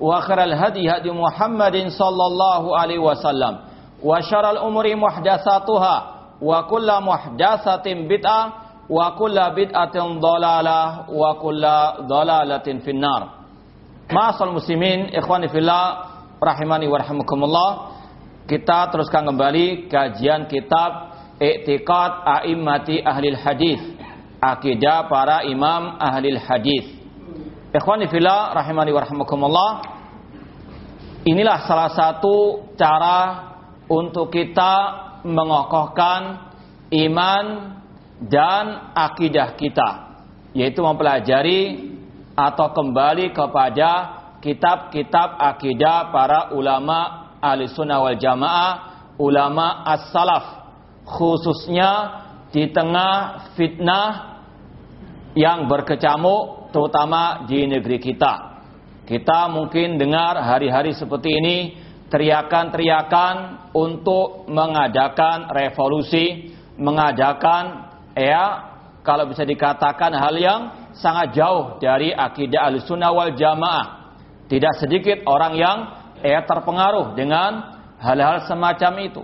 وخير الهدي هدي محمد صلى الله عليه وسلم وشر الأمور محدثاتها وكل محدثة بدعة wa kulla bid'atin dhalalah wa kulla dhalalatin finnar. Ma'asal muslimin, ikhwani fillah, rahimani wa rahimakumullah. Kita teruskan kembali kajian kitab I'tiqad A'immati Ahlil Hadis. Akidah para imam Ahlil Hadis. Ikhwani fillah, rahimani wa rahimakumullah. Inilah salah satu cara untuk kita mengokohkan iman dan akidah kita yaitu mempelajari atau kembali kepada kitab-kitab akidah para ulama ahli sunnah wal jamaah ulama as-salaf khususnya di tengah fitnah yang berkecamuk terutama di negeri kita kita mungkin dengar hari-hari seperti ini teriakan-teriakan untuk mengadakan revolusi mengadakan ya kalau bisa dikatakan hal yang sangat jauh dari akidah al-sunnah wal jamaah. Tidak sedikit orang yang ya terpengaruh dengan hal-hal semacam itu.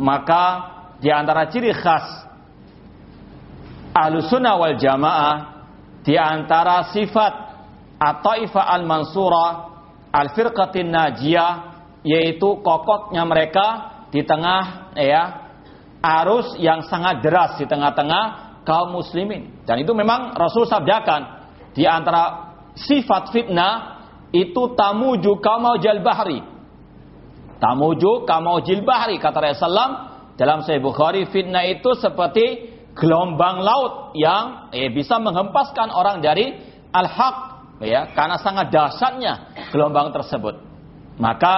Maka di antara ciri khas al-sunnah wal jamaah di antara sifat atau ifa al-mansura al-firqatin najiyah yaitu kokoknya mereka di tengah ya arus yang sangat deras di tengah-tengah kaum muslimin. Dan itu memang Rasul sabdakan di antara sifat fitnah itu tamuju kamaujal bahri. Tamuju kamaujil bahri kata Rasulullah dalam Sahih Bukhari fitnah itu seperti gelombang laut yang eh, bisa menghempaskan orang dari al-haq ya karena sangat dahsyatnya gelombang tersebut. Maka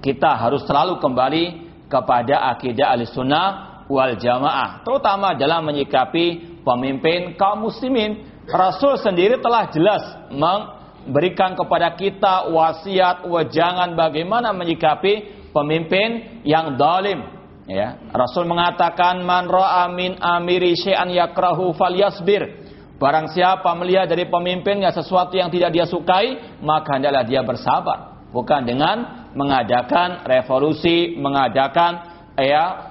kita harus selalu kembali kepada akidah al-sunnah wal jamaah. Terutama dalam menyikapi pemimpin kaum muslimin. Rasul sendiri telah jelas memberikan kepada kita wasiat wajangan bagaimana menyikapi pemimpin yang zalim. Ya, Rasul mengatakan man ra'a min amiri syai'an yakrahu falyasbir. Barang siapa melihat dari pemimpinnya sesuatu yang tidak dia sukai, maka hendaklah dia bersabar. Bukan dengan mengadakan revolusi, mengadakan ya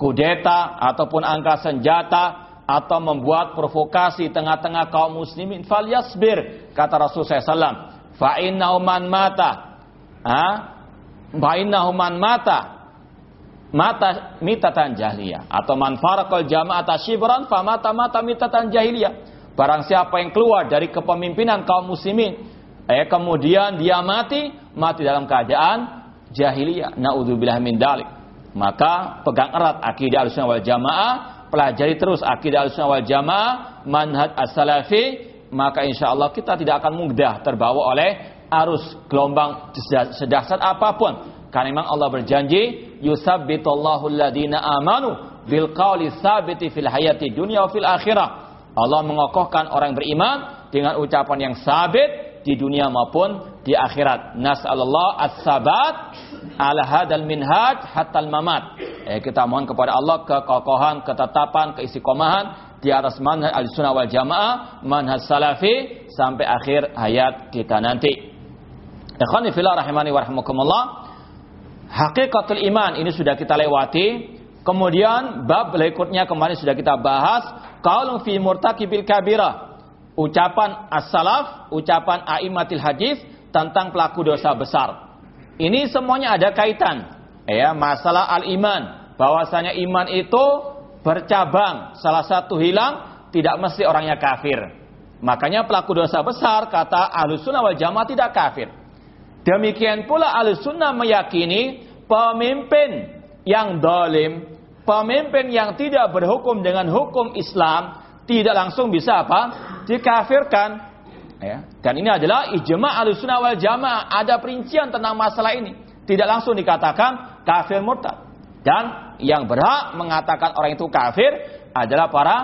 kudeta ataupun angka senjata atau membuat provokasi tengah-tengah kaum muslimin. Fal yasbir kata Rasul SAW fa innahu man mata. Ha? Fa mata mata mitatan jahiliyah. Atau man farakal jama'ata shibran fa mata mitatan jahiliyah. Barang siapa yang keluar dari kepemimpinan kaum muslimin eh kemudian dia mati mati dalam keadaan jahiliyah. Naudzubillah min dalik. Maka pegang erat akidah al wal Jamaah, pelajari terus akidah al wal Jamaah, manhaj as-salafi, maka insya Allah kita tidak akan mudah terbawa oleh arus gelombang sedahsyat apa pun. Karena memang Allah berjanji, yusabbitullahu alladhina amanu bil qawli sabiti fil hayati dunya wa fil akhirah. Allah mengokohkan orang beriman dengan ucapan yang sabit di dunia maupun di akhirat. Nas'alullah as-sabat ala hadal minhaj hatta mamat. Eh, kita mohon kepada Allah kekokohan, ketetapan, keistiqomahan di atas manhaj al-sunnah wal jamaah, manhaj salafi sampai akhir hayat kita nanti. Ikhwani fillah rahimani wa rahimakumullah. Hakikatul iman ini sudah kita lewati. Kemudian bab berikutnya kemarin sudah kita bahas qaulun fi murtakibil kabirah. Ucapan as-salaf, ucapan a'immatil hadis tentang pelaku dosa besar. Ini semuanya ada kaitan. Ya, masalah al-iman, bahwasanya iman itu bercabang, salah satu hilang tidak mesti orangnya kafir. Makanya pelaku dosa besar kata Ahlussunnah wal Jamaah tidak kafir. Demikian pula Ahlussunnah meyakini pemimpin yang dolim, pemimpin yang tidak berhukum dengan hukum Islam tidak langsung bisa apa? dikafirkan. Ya. Dan ini adalah ijma' Ahlussunnah wal Jamaah, ada perincian tentang masalah ini. Tidak langsung dikatakan kafir murtad. Dan yang berhak mengatakan orang itu kafir adalah para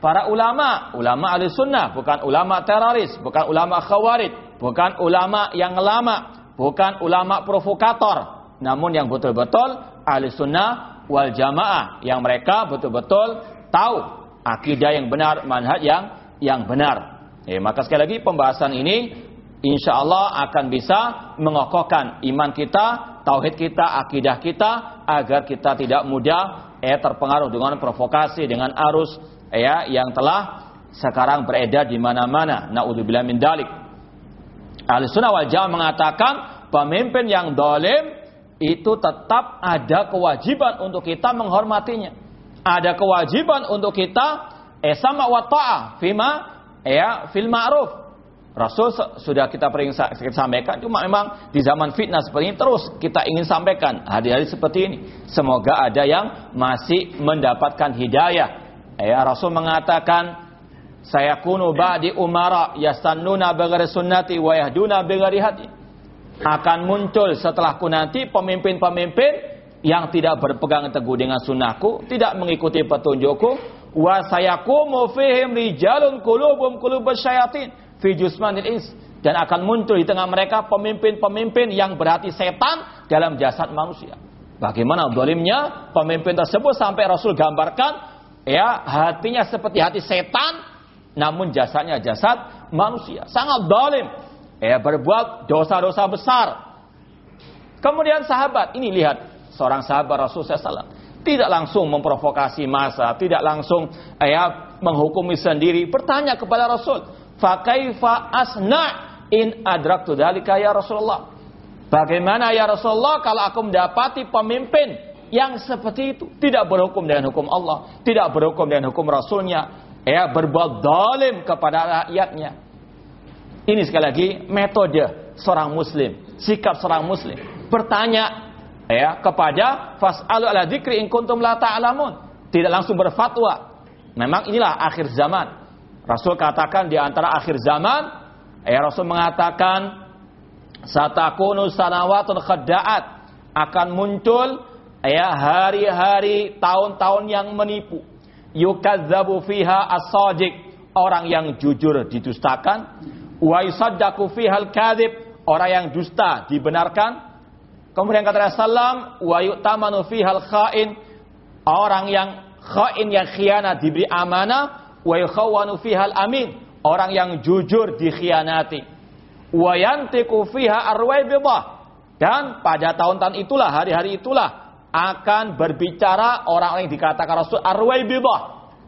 para ulama, ulama Ahlussunnah, bukan ulama teroris, bukan ulama khawarij, bukan ulama yang lama, bukan ulama provokator, namun yang betul-betul Ahlussunnah wal Jamaah yang mereka betul-betul tahu akidah yang benar, manhaj yang yang benar. Ya, maka sekali lagi pembahasan ini insya Allah akan bisa mengokohkan iman kita, tauhid kita, akidah kita agar kita tidak mudah eh terpengaruh dengan provokasi, dengan arus ya yang telah sekarang beredar di mana-mana. Naudzubillah min dalik. Ahlussunnah wal Jamaah mengatakan pemimpin yang dolim itu tetap ada kewajiban untuk kita menghormatinya. Ada kewajiban untuk kita eh sama wa ta'ah fima ya fil ma'ruf. Rasul sudah kita pering sampaikan cuma memang di zaman fitnah seperti ini terus kita ingin sampaikan hari-hari seperti ini. Semoga ada yang masih mendapatkan hidayah. Ya Rasul mengatakan saya kunu ba'di umara yastannuna bighairi sunnati wa yahduna bighairi hadi. Akan muncul setelahku nanti pemimpin-pemimpin yang tidak berpegang teguh dengan sunnahku, tidak mengikuti petunjukku, wa sayakumu fihim rijalun qulubum qulubus syayatin fi jusmanil ins dan akan muncul di tengah mereka pemimpin-pemimpin yang berhati setan dalam jasad manusia. Bagaimana dolimnya pemimpin tersebut sampai Rasul gambarkan ya hatinya seperti hati setan namun jasadnya jasad manusia. Sangat dolim. Ya berbuat dosa-dosa besar. Kemudian sahabat, ini lihat seorang sahabat Rasul SAW tidak langsung memprovokasi masa, tidak langsung ya menghukumi sendiri, bertanya kepada Rasul, "Fakaifa asna in adraktu dzalika ya Rasulullah?" Bagaimana ya Rasulullah kalau aku mendapati pemimpin yang seperti itu, tidak berhukum dengan hukum Allah, tidak berhukum dengan hukum Rasulnya, ya berbuat zalim kepada rakyatnya. Ini sekali lagi metode seorang muslim, sikap seorang muslim. Bertanya ya kepada fas'alu ala dzikri in kuntum la. Tidak langsung berfatwa. Memang inilah akhir zaman. Rasul katakan di antara akhir zaman, ya Rasul mengatakan satakunu sanawatun khadda'at akan muncul ya hari-hari tahun-tahun yang menipu. Yukazzabu fiha as-sadiq, orang yang jujur didustakan, wa yusaddaqu fiha al-kadzib, orang yang dusta dibenarkan, Kemudian kata Rasulullah, wa yu'tamanu fihal khain, orang yang khain yang khianat diberi amanah, wa yukhawanu fihal amin, orang yang jujur dikhianati. Wa yantiqu fiha arwaibidah. Dan pada tahun-tahun itulah, hari-hari itulah akan berbicara orang-orang yang dikatakan Rasul arwaibidah.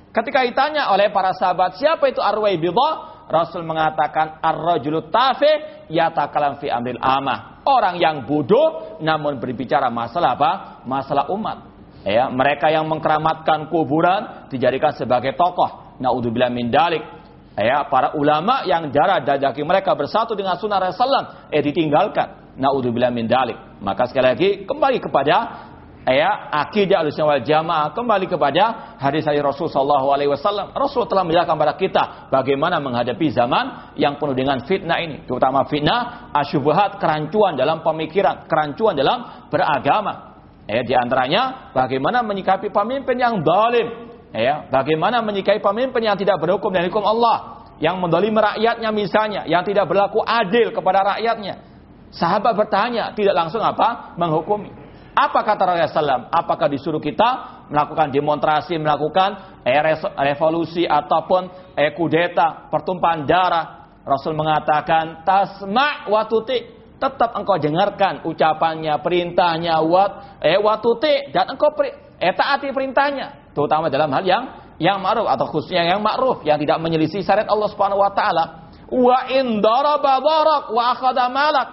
Ketika ditanya oleh para sahabat, siapa itu arwaibidah? Rasul mengatakan ar-rajulu tafe yatakalam fi amril amah. Orang yang bodoh namun berbicara masalah apa? Masalah umat. Ya, mereka yang mengkeramatkan kuburan dijadikan sebagai tokoh. Naudzubillah min dalik. Ya, para ulama yang darah daging mereka bersatu dengan sunnah Rasulullah eh ditinggalkan. Naudzubillah min dalik. Maka sekali lagi kembali kepada ya akidah al wal jamaah kembali kepada hadis dari Rasul sallallahu alaihi wasallam. Rasul telah menjelaskan kepada kita bagaimana menghadapi zaman yang penuh dengan fitnah ini, terutama fitnah asyubhat, kerancuan dalam pemikiran, kerancuan dalam beragama. Ya, di antaranya bagaimana menyikapi pemimpin yang zalim, ya, bagaimana menyikapi pemimpin yang tidak berhukum dengan hukum Allah. yang mendolimi rakyatnya misalnya, yang tidak berlaku adil kepada rakyatnya. Sahabat bertanya, tidak langsung apa? Menghukumi. Apa kata Rasulullah SAW? Apakah disuruh kita melakukan demonstrasi, melakukan eh, revolusi ataupun eh, kudeta, pertumpahan darah? Rasul mengatakan, tasma' watuti. Tetap engkau dengarkan ucapannya, perintahnya, wat, eh, watuti. Dan engkau peri, eh, taati perintahnya. Terutama dalam hal yang yang ma'ruf atau khususnya yang ma'ruf yang tidak menyelisih syariat Allah Subhanahu wa taala. Wa in daraba wa akhadha malak.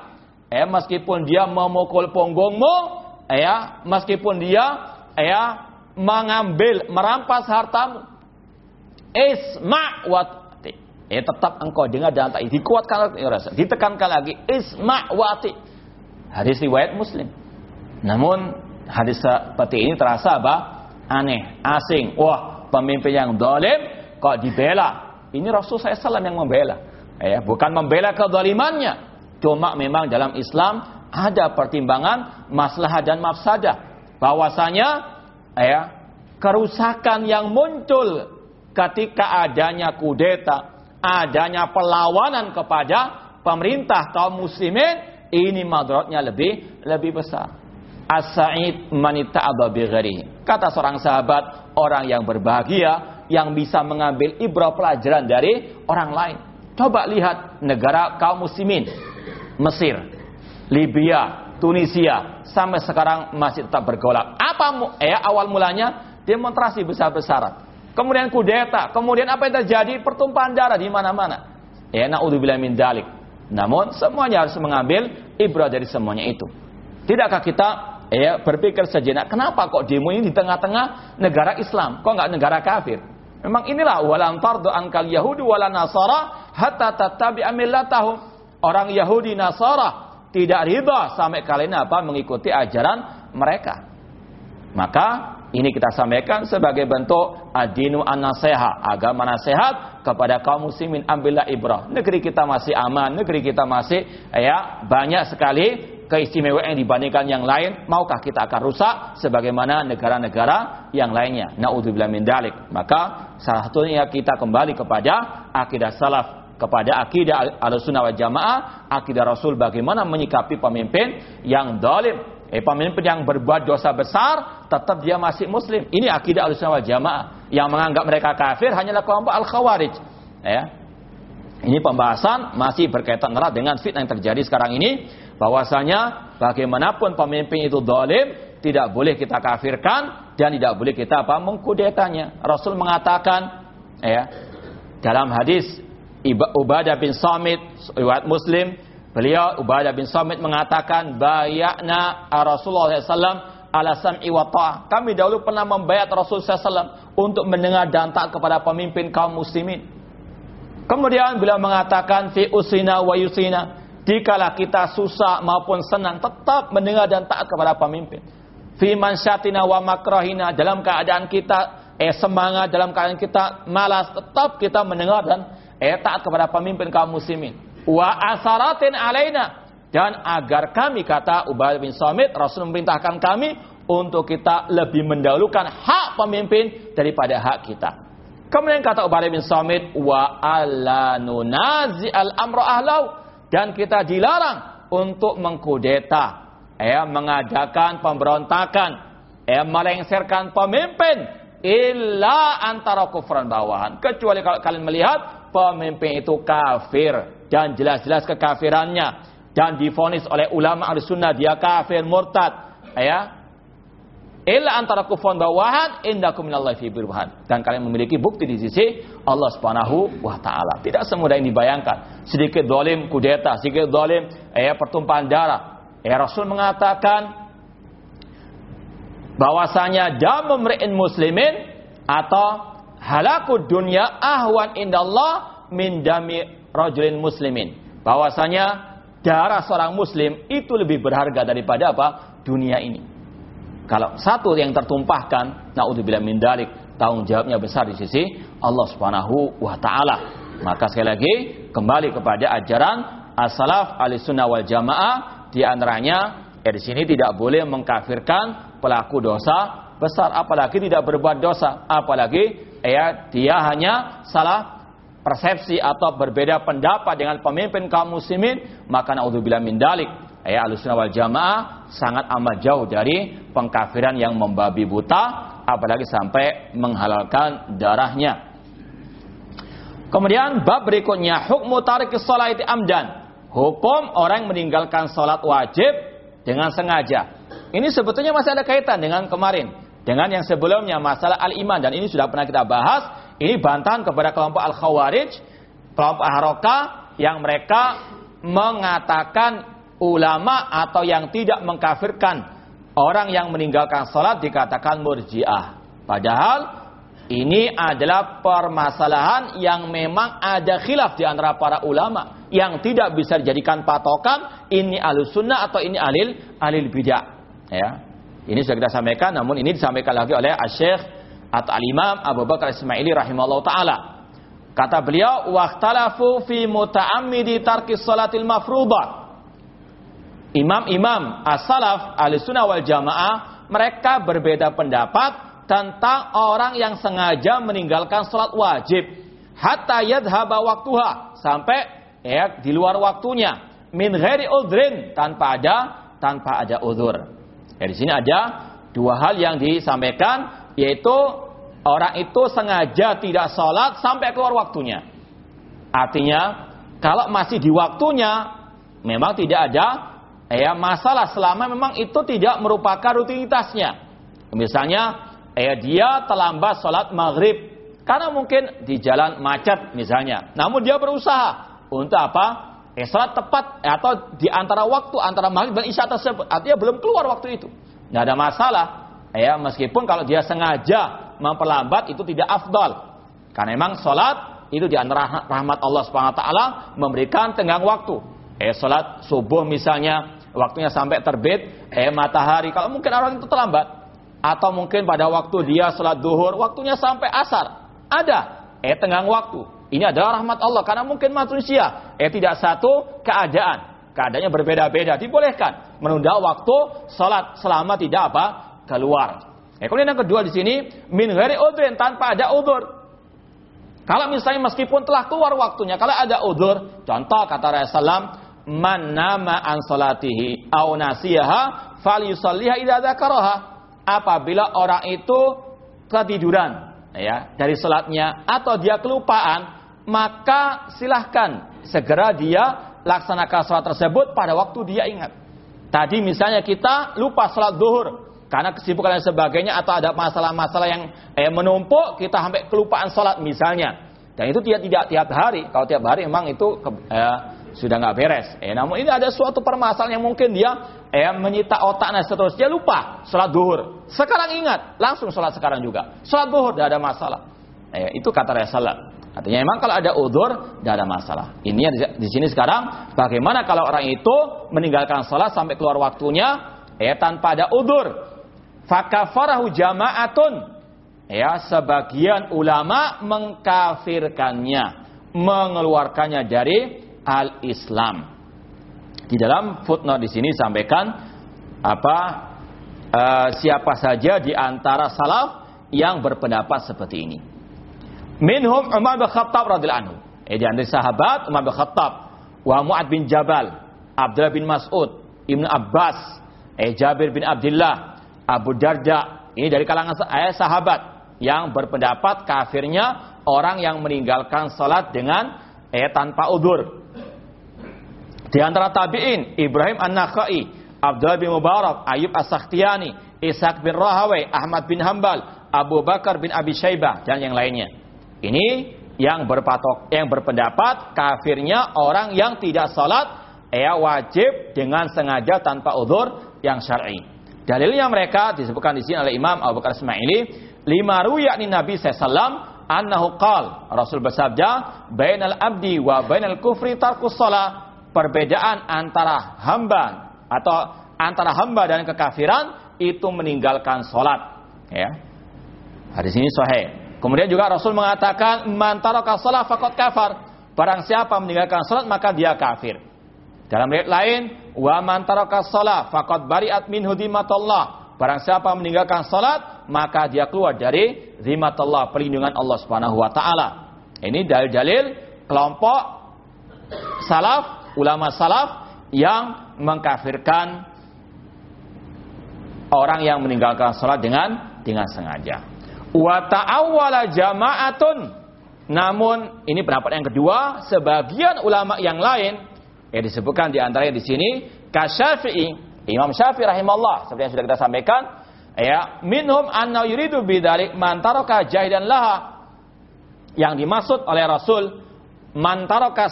Eh meskipun dia memukul punggungmu, ya, meskipun dia ya mengambil merampas hartamu. Isma wa Eh tetap engkau dengar dan tak dikuatkan ya. Ditekankan lagi isma wati. Hadis riwayat Muslim. Namun hadis seperti ini terasa apa? Aneh, asing. Wah, pemimpin yang dolim kok dibela. Ini Rasul SAW yang membela. Ya, bukan membela kedolimannya. Cuma memang dalam Islam ada pertimbangan masalah dan mafsadah. Bahwasanya ya, kerusakan yang muncul ketika adanya kudeta, adanya perlawanan kepada pemerintah kaum muslimin, ini madratnya lebih lebih besar. As-sa'id manita Kata seorang sahabat, orang yang berbahagia yang bisa mengambil ibrah pelajaran dari orang lain. Coba lihat negara kaum muslimin. Mesir, Libya, Tunisia sampai sekarang masih tetap bergolak. Apa eh, awal mulanya? Demonstrasi besar-besaran. Kemudian kudeta, kemudian apa yang terjadi? Pertumpahan darah di mana-mana. Ya, naudzubillah min dalik. Namun semuanya harus mengambil ibrah dari semuanya itu. Tidakkah kita ya berpikir sejenak, kenapa kok demo ini di tengah-tengah negara Islam, kok nggak negara kafir? Memang inilah walan tardu angkal Yahudi wala Nasara hatta tatabi amillatahum. Orang Yahudi Nasara tidak riba sampai kalian apa mengikuti ajaran mereka. Maka ini kita sampaikan sebagai bentuk adinu an-nasihat, agama nasihat kepada kaum muslimin ambillah ibrah. Negeri kita masih aman, negeri kita masih ya banyak sekali keistimewaan yang dibandingkan yang lain, maukah kita akan rusak sebagaimana negara-negara yang lainnya? Naudzubillah min dalik. Maka salah satunya kita kembali kepada akidah salaf, kepada akidah al-sunnah wal jamaah, akidah Rasul bagaimana menyikapi pemimpin yang dolim. Eh, pemimpin yang berbuat dosa besar, tetap dia masih muslim. Ini akidah al-sunnah wal jamaah. Yang menganggap mereka kafir hanyalah kelompok al-khawarij. Ya. Ini pembahasan masih berkaitan erat dengan fitnah yang terjadi sekarang ini bahwasanya bagaimanapun pemimpin itu dolim tidak boleh kita kafirkan dan tidak boleh kita apa mengkudetanya. Rasul mengatakan ya dalam hadis Ubadah bin Samit riwayat Muslim beliau Ubadah bin Samit mengatakan bayakna Rasulullah SAW ala sam'i. Kami dahulu pernah membayar Rasul SAW untuk mendengar dan taat kepada pemimpin kaum muslimin. Kemudian beliau mengatakan fi usina wa yusina Dikala kita susah maupun senang tetap mendengar dan taat kepada pemimpin. Fi mansyatina wa makrahina dalam keadaan kita eh semangat dalam keadaan kita malas tetap kita mendengar dan eh taat kepada pemimpin kaum muslimin. Wa asaratin alaina dan agar kami kata Ubay bin Samit Rasul memerintahkan kami untuk kita lebih mendahulukan hak pemimpin daripada hak kita. Kemudian kata Ubay bin Samit wa alla nunazi al amro ahlau dan kita dilarang untuk mengkudeta, ya, mengadakan pemberontakan, ya, melengsarkan pemimpin illa antara kufran bawahan. Kecuali kalau kalian melihat pemimpin itu kafir dan jelas-jelas kekafirannya dan difonis oleh ulama al-sunnah dia kafir murtad, ya, Illa antara kufran bawahan indakum minallahi fi burhan. Dan kalian memiliki bukti di sisi Allah Subhanahu wa taala. Tidak semudah yang dibayangkan. Sedikit zalim kudeta, sedikit zalim eh pertumpahan darah. Eh Rasul mengatakan bahwasanya damu mri'in muslimin atau halakud dunya ahwan indallah min dami rajulin muslimin. Bahwasanya darah seorang muslim itu lebih berharga daripada apa? dunia ini. Kalau satu yang tertumpahkan, naudzubillah min dalik, tanggung jawabnya besar di sisi Allah Subhanahu wa taala. Maka sekali lagi kembali kepada ajaran as-salaf sunnah wal jamaah di antaranya ya di sini tidak boleh mengkafirkan pelaku dosa besar apalagi tidak berbuat dosa apalagi ya dia hanya salah persepsi atau berbeda pendapat dengan pemimpin kaum muslimin, maka naudzubillah min dalik. Ya, Ahlussunnah wal Jamaah sangat amat jauh dari pengkafiran yang membabi buta, apalagi sampai menghalalkan darahnya. Kemudian bab berikutnya hukmu tarikis salati amdan. Hukum orang yang meninggalkan salat wajib dengan sengaja. Ini sebetulnya masih ada kaitan dengan kemarin. Dengan yang sebelumnya masalah al-iman. Dan ini sudah pernah kita bahas. Ini bantahan kepada kelompok al-khawarij. Kelompok haroka yang mereka mengatakan ulama atau yang tidak mengkafirkan orang yang meninggalkan sholat dikatakan murjiah. Padahal ini adalah permasalahan yang memang ada khilaf di antara para ulama yang tidak bisa dijadikan patokan ini alus sunnah atau ini alil alil bidah. Ya. Ini sudah kita sampaikan, namun ini disampaikan lagi oleh Syekh atau Al-Imam Abu Bakar Ismaili rahimahullah taala. Kata beliau, "Waqtalafu fi muta'ammidi tarkis salatil mafruḍah." Imam-imam as-salaf al-sunnah wal jamaah mereka berbeda pendapat tentang orang yang sengaja meninggalkan sholat wajib hatta yadhaba waktuha sampai ya di luar waktunya min ghairi udrin tanpa ada tanpa ada udur. Ya, di sini ada dua hal yang disampaikan yaitu orang itu sengaja tidak sholat sampai keluar waktunya. Artinya kalau masih di waktunya memang tidak ada ya masalah selama memang itu tidak merupakan rutinitasnya. Misalnya ya dia terlambat sholat maghrib karena mungkin di jalan macet misalnya. Namun dia berusaha untuk apa? Eh, sholat tepat atau di antara waktu antara maghrib dan isya tersebut. Artinya belum keluar waktu itu. Tidak ada masalah. Ya, meskipun kalau dia sengaja memperlambat itu tidak afdal. Karena memang sholat itu di antara rahmat Allah Subhanahu Wa Taala memberikan tenggang waktu. Eh, sholat subuh misalnya waktunya sampai terbit eh matahari. Kalau mungkin orang itu terlambat atau mungkin pada waktu dia sholat duhur waktunya sampai asar. Ada eh tenggang waktu. Ini adalah rahmat Allah karena mungkin manusia eh tidak satu keadaan. Keadaannya berbeda-beda. Dibolehkan menunda waktu salat selama tidak apa? keluar. Eh, kemudian yang kedua di sini min ghairi udhrin tanpa ada udur. Kalau misalnya meskipun telah keluar waktunya, kalau ada udur, contoh kata Rasulullah man nama an salatihi au nasiyaha falyusalliha idza dzakaraha. Apabila orang itu ketiduran ya dari salatnya atau dia kelupaan, maka silahkan segera dia laksanakan sholat tersebut pada waktu dia ingat. Tadi misalnya kita lupa sholat duhur karena kesibukan dan sebagainya atau ada masalah-masalah yang eh, menumpuk kita sampai kelupaan sholat misalnya. Dan itu tidak tidak tiap hari. Kalau tiap hari memang itu eh, sudah nggak beres. Eh, namun ini ada suatu permasalahan yang mungkin dia eh, menyita otak dan seterusnya lupa sholat duhur. Sekarang ingat langsung sholat sekarang juga. Sholat duhur tidak ada masalah. Eh, itu kata Rasulullah. Artinya memang kalau ada udur, tidak ada masalah. Ini di, di sini sekarang, bagaimana kalau orang itu meninggalkan sholat sampai keluar waktunya, ya tanpa ada udur. Fakafarahu jama'atun. Ya, sebagian ulama mengkafirkannya, mengeluarkannya dari al-Islam. Di dalam footnote di sini sampaikan apa uh, siapa saja di antara salaf yang berpendapat seperti ini. Minhum Umar bin Khattab radhiyallahu anhu. Eh, di antara sahabat Umar bin Khattab, wa Mu'ad bin Jabal, Abdullah bin Mas'ud, Ibnu Abbas, eh, Jabir bin Abdullah, Abu Darda. Ini dari kalangan eh, sahabat yang berpendapat kafirnya orang yang meninggalkan salat dengan eh tanpa udur. Di antara tabi'in, Ibrahim An-Nakhai, Abdullah bin Mubarak, Ayub As-Sakhtiyani, Ishaq bin Rahawai, Ahmad bin Hambal, Abu Bakar bin Abi Syaibah dan yang lainnya. Ini yang berpatok, yang berpendapat kafirnya orang yang tidak salat ya wajib dengan sengaja tanpa udur yang syar'i. Dalilnya mereka disebutkan di sini oleh Imam Abu Bakar Ismaili, lima ru'ya Nabi sallallahu annahu qal Rasul bersabda bainal abdi wa bainal kufri tarkus salat. Perbedaan antara hamba atau antara hamba dan kekafiran itu meninggalkan salat. Ya. Hadis ini sahih Kemudian juga Rasul mengatakan man taraka shalah faqad kafar. Barang siapa meninggalkan salat maka dia kafir. Dalam ayat lain, wa man taraka shalah faqad bari'at minhu dhimatullah. Barang siapa meninggalkan salat maka dia keluar dari zimatullah, perlindungan Allah Subhanahu wa taala. Ini dalil-dalil kelompok salaf, ulama salaf yang mengkafirkan orang yang meninggalkan sholat dengan dengan sengaja. Wa ta'awwala jama'atun. Namun ini pendapat yang kedua, sebagian ulama yang lain yang disebutkan di antaranya di sini kasyafi'i, Imam Syafi'i rahimahullah seperti yang sudah kita sampaikan, ya, minhum anna yuridu bidzalik man taraka jahidan laha. Yang dimaksud oleh Rasul man taraka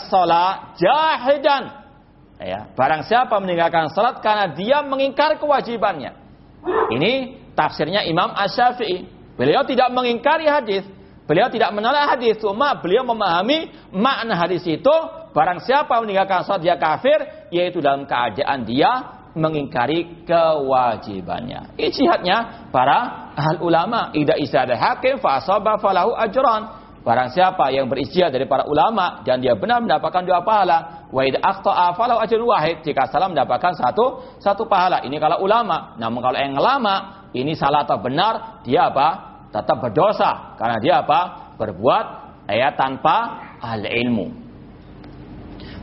jahidan. Ya, barang siapa meninggalkan salat karena dia mengingkar kewajibannya. Ini tafsirnya Imam Asy-Syafi'i. Beliau tidak mengingkari hadis, beliau tidak menolak hadis, cuma beliau memahami makna hadis itu barang siapa meninggalkan salat dia kafir, yaitu dalam keadaan dia mengingkari kewajibannya. Ijtihadnya para ahli ulama, ida isyadah hakim fa falahu ajran. Barang siapa yang beristihad dari para ulama dan dia benar mendapatkan dua pahala, wa id akhta'a falahu ajrun wahid. Jika salah mendapatkan satu satu pahala. Ini kalau ulama. Namun kalau yang lama ini salah atau benar, dia apa? Tetap berdosa karena dia apa? Berbuat ya tanpa al ilmu.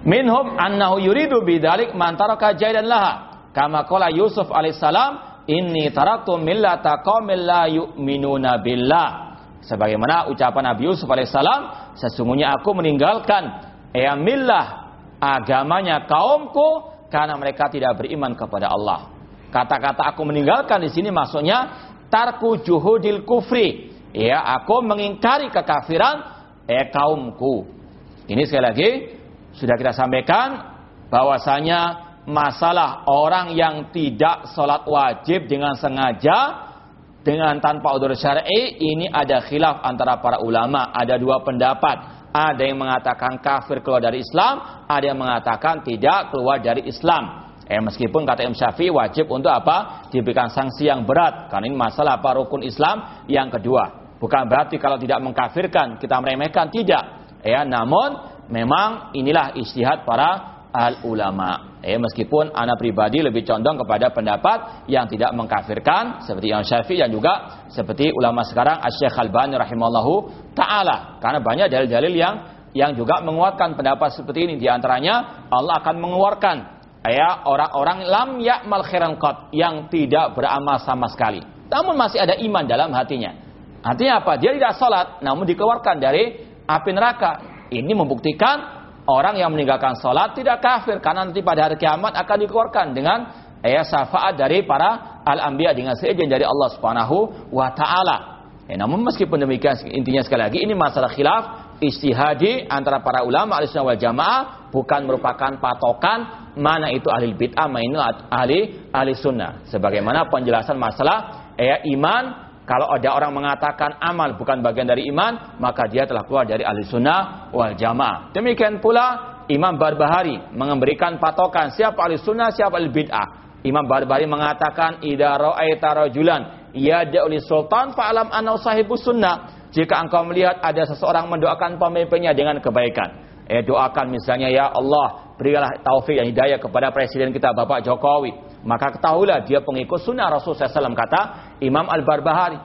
Minhum annahu yuridu bidalik man taraka jaidan laha. Kama qala Yusuf alaihissalam, "Inni taraktu millata qaumil la yu'minuna billah." Sebagaimana ucapan Nabi Yusuf alaihissalam, sesungguhnya aku meninggalkan ya millah agamanya kaumku karena mereka tidak beriman kepada Allah. Kata-kata aku meninggalkan di sini maksudnya tarku juhudil kufri. Ya, aku mengingkari kekafiran eh kaumku. Ini sekali lagi sudah kita sampaikan bahwasanya masalah orang yang tidak sholat wajib dengan sengaja dengan tanpa udur syar'i ini ada khilaf antara para ulama, ada dua pendapat. Ada yang mengatakan kafir keluar dari Islam, ada yang mengatakan tidak keluar dari Islam. Eh meskipun kata Imam Syafi'i wajib untuk apa? Diberikan sanksi yang berat karena ini masalah apa rukun Islam yang kedua. Bukan berarti kalau tidak mengkafirkan kita meremehkan tidak. Ya, namun memang inilah istihad para al ulama. Eh, meskipun anak pribadi lebih condong kepada pendapat yang tidak mengkafirkan seperti yang Syafi'i dan juga seperti ulama sekarang Asy-Syaikh Al-Albani rahimallahu taala karena banyak dalil-dalil yang yang juga menguatkan pendapat seperti ini di antaranya Allah akan mengeluarkan ya orang-orang lam ya'mal khairan qat yang tidak beramal sama sekali namun masih ada iman dalam hatinya. Artinya apa? Dia tidak salat namun dikeluarkan dari api neraka. Ini membuktikan orang yang meninggalkan sholat tidak kafir karena nanti pada hari kiamat akan dikeluarkan dengan ya syafaat dari para al-anbiya dengan seizin dari Allah Subhanahu wa taala. Ya, namun meskipun demikian intinya sekali lagi ini masalah khilaf istihadi antara para ulama al-sunnah wal jamaah bukan merupakan patokan mana itu ahli bid'ah, mana ahli ahli sunnah. Sebagaimana penjelasan masalah ya iman kalau ada orang mengatakan amal bukan bagian dari iman, maka dia telah keluar dari ahli sunnah wal jamaah. Demikian pula Imam Barbahari memberikan patokan siapa ahli sunnah, siapa ahli bid'ah. Imam Barbahari mengatakan, Ida ra'aita rajulan yada'u li sultan fa'alam anau sahibu sunnah. Jika engkau melihat ada seseorang mendoakan pemimpinnya dengan kebaikan. Eh doakan misalnya, Ya Allah, berilah taufik dan hidayah kepada presiden kita Bapak Jokowi maka ketahuilah dia pengikut sunnah Rasul SAW kata Imam Al-Barbahari.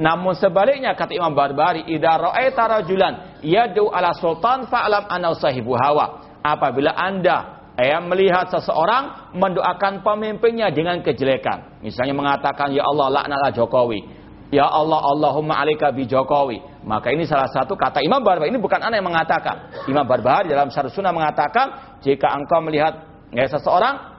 Namun sebaliknya kata Imam Barbahari, idza ra'aita rajulan yadu ala sultan fa'lam anau sahibu hawa. Apabila Anda ya, melihat seseorang mendoakan pemimpinnya dengan kejelekan. Misalnya mengatakan, Ya Allah laknatlah Jokowi. Ya Allah Allahumma alika bi Jokowi. Maka ini salah satu kata Imam Barbahari. Ini bukan anak yang mengatakan. Imam Barbahari dalam syarh sunnah mengatakan, jika engkau melihat ya, seseorang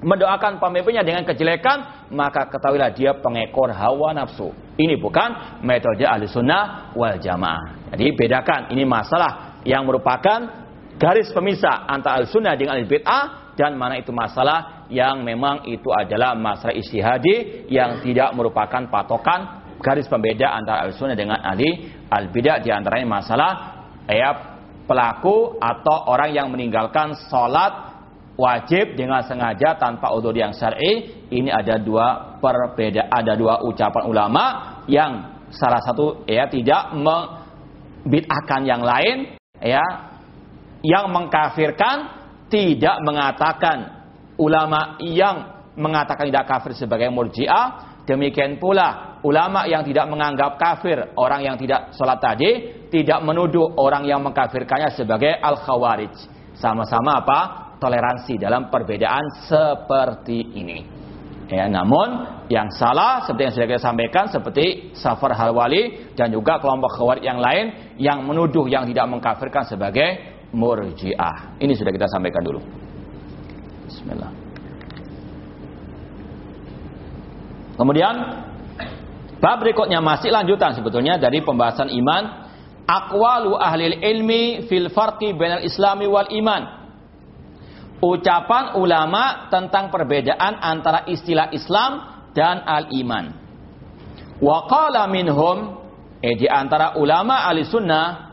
mendoakan pemimpinnya dengan kejelekan, maka ketahuilah dia pengekor hawa nafsu. Ini bukan metode ahli sunnah wal jamaah. Jadi bedakan, ini masalah yang merupakan garis pemisah antara ahli sunnah dengan ahli bid'ah dan mana itu masalah yang memang itu adalah masalah istihadi yang tidak merupakan patokan garis pembeda antara ahli sunnah dengan ahli al bid'ah di antaranya masalah ya pelaku atau orang yang meninggalkan sholat wajib dengan sengaja tanpa udur yang syar'i. Ini ada dua perbeda ada dua ucapan ulama yang salah satu ya tidak membid'ahkan yang lain ya yang mengkafirkan tidak mengatakan ulama yang mengatakan tidak kafir sebagai murji'ah Demikian pula ulama yang tidak menganggap kafir orang yang tidak sholat tadi tidak menuduh orang yang mengkafirkannya sebagai al-khawarij. Sama-sama apa? Toleransi dalam perbedaan seperti ini. Ya, namun yang salah seperti yang sudah kita sampaikan seperti Safar Halwali dan juga kelompok khawarij yang lain yang menuduh yang tidak mengkafirkan sebagai murjiah. Ini sudah kita sampaikan dulu. Bismillah. Kemudian bab berikutnya masih lanjutan sebetulnya dari pembahasan iman. Aqwalu ahli ilmi fil farqi bainal islami wal iman. Ucapan ulama tentang perbedaan antara istilah Islam dan al-iman. Wa qala minhum eh di antara ulama ahli sunnah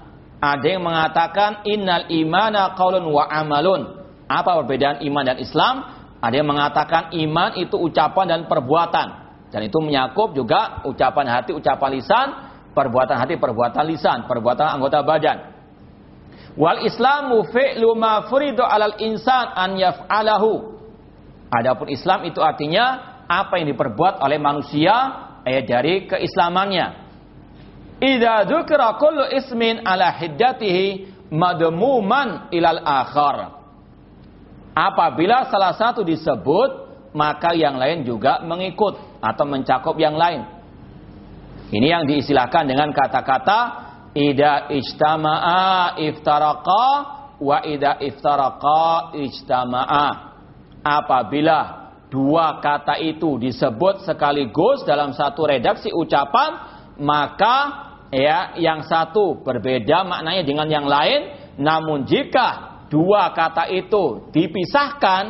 ada yang mengatakan innal imana qaulun wa amalun. Apa perbedaan iman dan Islam? Ada yang mengatakan iman itu ucapan dan perbuatan. Dan itu menyakup juga ucapan hati, ucapan lisan, perbuatan hati, perbuatan lisan, perbuatan anggota badan. Wal Islamu fi'lu ma furidu 'alal insan an yaf'alahu. Adapun Islam itu artinya apa yang diperbuat oleh manusia eh, dari keislamannya. Idza dzukira kullu ismin ala hiddatihi madmuman ilal akhar. Apabila salah satu disebut maka yang lain juga mengikut atau mencakup yang lain. Ini yang diistilahkan dengan kata-kata ida ijtama'a iftaraqa wa ida iftaraqa ijtama'a. Apabila dua kata itu disebut sekaligus dalam satu redaksi ucapan, maka ya yang satu berbeda maknanya dengan yang lain, namun jika dua kata itu dipisahkan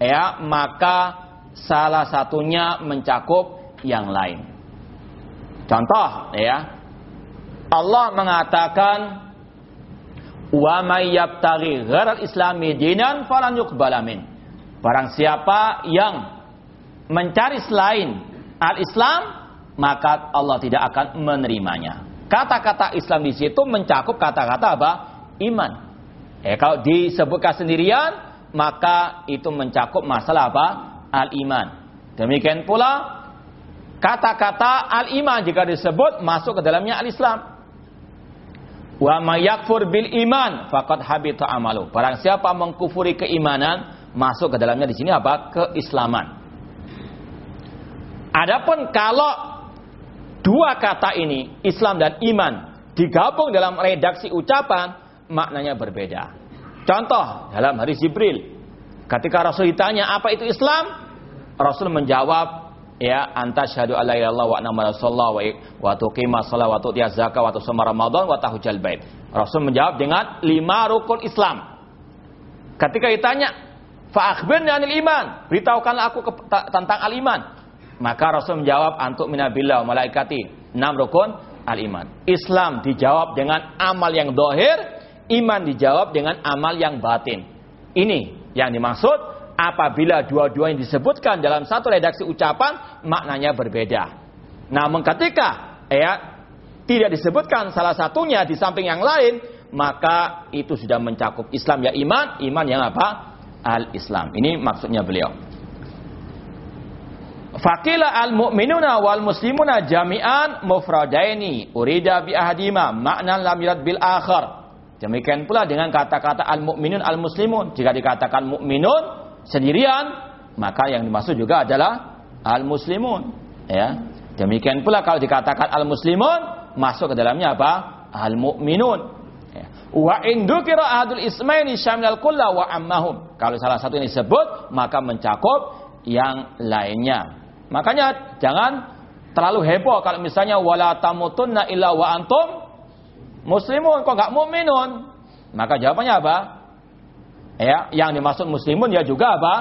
ya maka salah satunya mencakup yang lain. Contoh ya. Allah mengatakan wa may yabtaghi ghairal islami dinan falan yuqbala min. Barang siapa yang mencari selain al-Islam maka Allah tidak akan menerimanya. Kata-kata Islam di situ mencakup kata-kata apa? Iman. Eh kalau disebutkan sendirian maka itu mencakup masalah apa? al-iman. Demikian pula kata-kata al-iman jika disebut masuk ke dalamnya al-Islam. Wa mayakfur bil iman faqad habita amalu. Barang siapa mengkufuri keimanan, masuk ke dalamnya di sini apa? Keislaman. Adapun kalau dua kata ini, Islam dan iman, digabung dalam redaksi ucapan, maknanya berbeda. Contoh dalam hadis Jibril, ketika Rasul ditanya apa itu Islam, Rasul menjawab ya anta syahadu alla ilaha wa anna rasulullah wa wa tuqima shalah wa tu'ti zakat wa tusama ramadan wa tahujjal bait. Rasul menjawab dengan lima rukun Islam. Ketika ditanya, fa akhbirni anil iman, beritahukanlah aku tentang al-iman. Maka Rasul menjawab antuk minabillah malaikati, enam rukun al-iman. Islam dijawab dengan amal yang dohir, iman dijawab dengan amal yang batin. Ini yang dimaksud apabila dua-dua yang disebutkan dalam satu redaksi ucapan maknanya berbeda. Namun ketika ya tidak disebutkan salah satunya di samping yang lain, maka itu sudah mencakup Islam ya iman, iman yang apa? Al-Islam. Ini maksudnya beliau. Fakila al-mu'minuna wal muslimuna jami'an mufradaini urida bi ahadima makna lam yurad bil akhar. Demikian pula dengan kata-kata al-mu'minun al-muslimun. Jika dikatakan mu'minun sendirian, maka yang dimaksud juga adalah al-muslimun. Ya. Demikian pula kalau dikatakan al-muslimun, masuk ke dalamnya apa? Al-mu'minun. Ya. Wa indukira ahadul ismaini syamil kulla wa ammahum. Kalau salah satu ini disebut, maka mencakup yang lainnya. Makanya jangan terlalu heboh kalau misalnya wala tamutunna illa wa antum muslimun. Kok enggak mukminun. Maka jawabannya apa? ya yang dimaksud muslimun ya juga apa?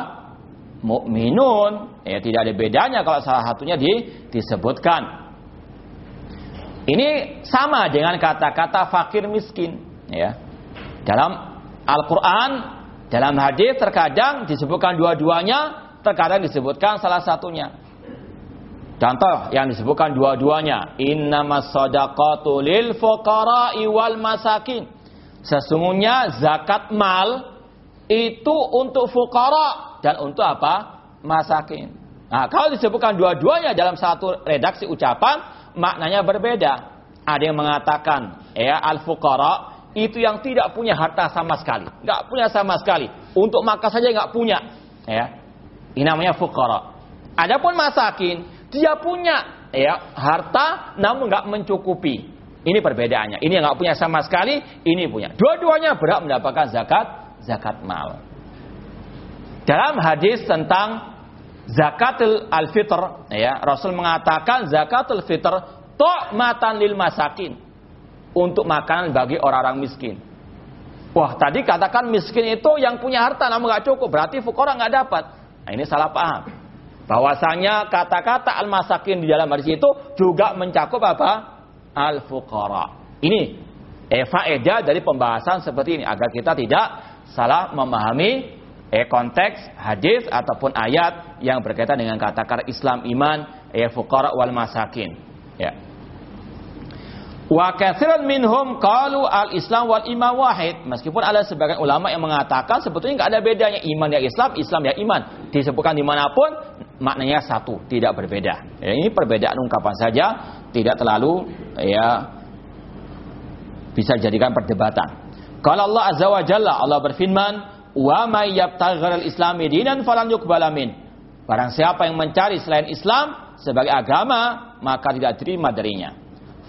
Mukminun ya tidak ada bedanya kalau salah satunya di, disebutkan. Ini sama dengan kata-kata fakir miskin ya. Dalam Al-Qur'an dalam hadis terkadang disebutkan dua-duanya terkadang disebutkan salah satunya Contoh yang disebutkan dua-duanya, innamas sadaqatu lil fuqara'i wal masakin. Sesungguhnya zakat mal itu untuk fukara dan untuk apa? Masakin. Nah, kalau disebutkan dua-duanya dalam satu redaksi ucapan, maknanya berbeda. Ada yang mengatakan, ya al-fuqara itu yang tidak punya harta sama sekali, nggak punya sama sekali. Untuk makan saja nggak punya, ya. Ini namanya fuqara. Adapun masakin, dia punya ya harta namun nggak mencukupi. Ini perbedaannya. Ini yang nggak punya sama sekali, ini punya. Dua-duanya berhak mendapatkan zakat, zakat mal. Dalam hadis tentang zakatul al-fitr, ya, Rasul mengatakan zakatul fitr matan lil masakin untuk makanan bagi orang-orang miskin. Wah, tadi katakan miskin itu yang punya harta namun nggak cukup, berarti fukara nggak dapat. Nah, ini salah paham. Bahwasanya kata-kata al-masakin di dalam hadis itu juga mencakup apa? Al-fuqara. Ini eh, faedah dari pembahasan seperti ini agar kita tidak salah memahami eh, konteks hadis ataupun ayat yang berkaitan dengan kata-kata Islam iman eh, fuqara wal masakin. Ya. Wa katsiran minhum qalu al-Islam wal iman wahid. Meskipun ada sebagian ulama yang mengatakan sebetulnya nggak ada bedanya iman ya Islam, Islam ya iman. Disebutkan di mana pun maknanya satu, tidak berbeda. Ya, ini perbedaan ungkapan saja, tidak terlalu ya bisa jadikan perdebatan. Kalau Allah Azza wa Jalla Allah berfirman, "Wa may yabtaghir al-islami dinan falan yuqbala min." Barang siapa yang mencari selain Islam sebagai agama, maka tidak terima darinya.